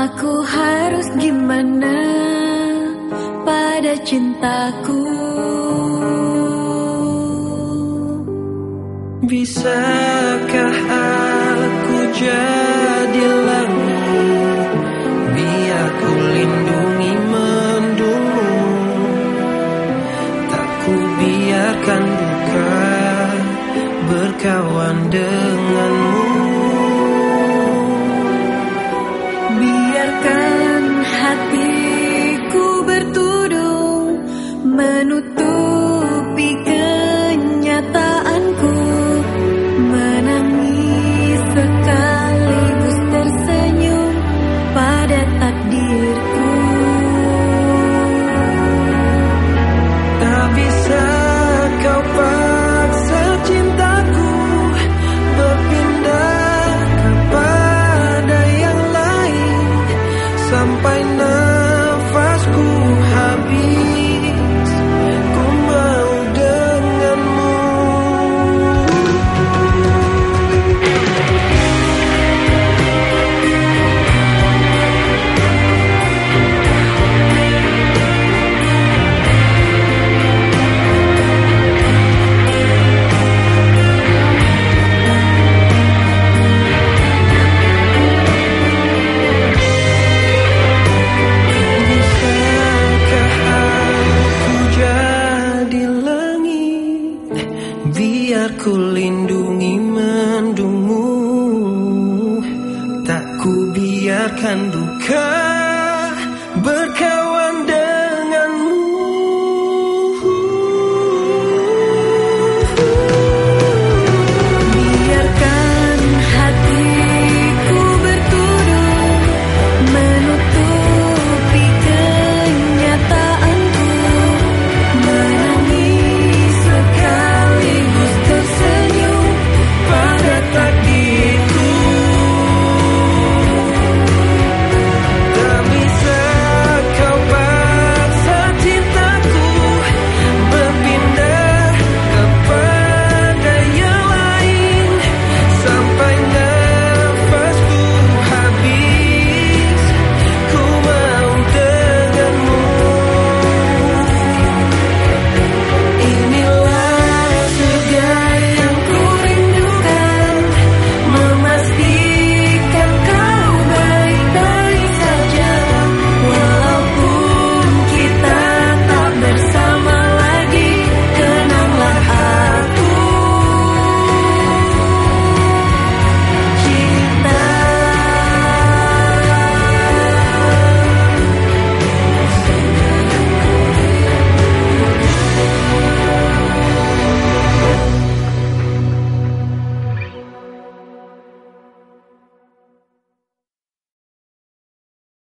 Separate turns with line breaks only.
Aku harus gimana pada cintaku?
Bisakah aku jadi
menutupi kenyataanku menangis sekaligus tersenyum pada takdirku.
Tak bisa biarkan duka